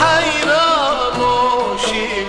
حيرانو وشي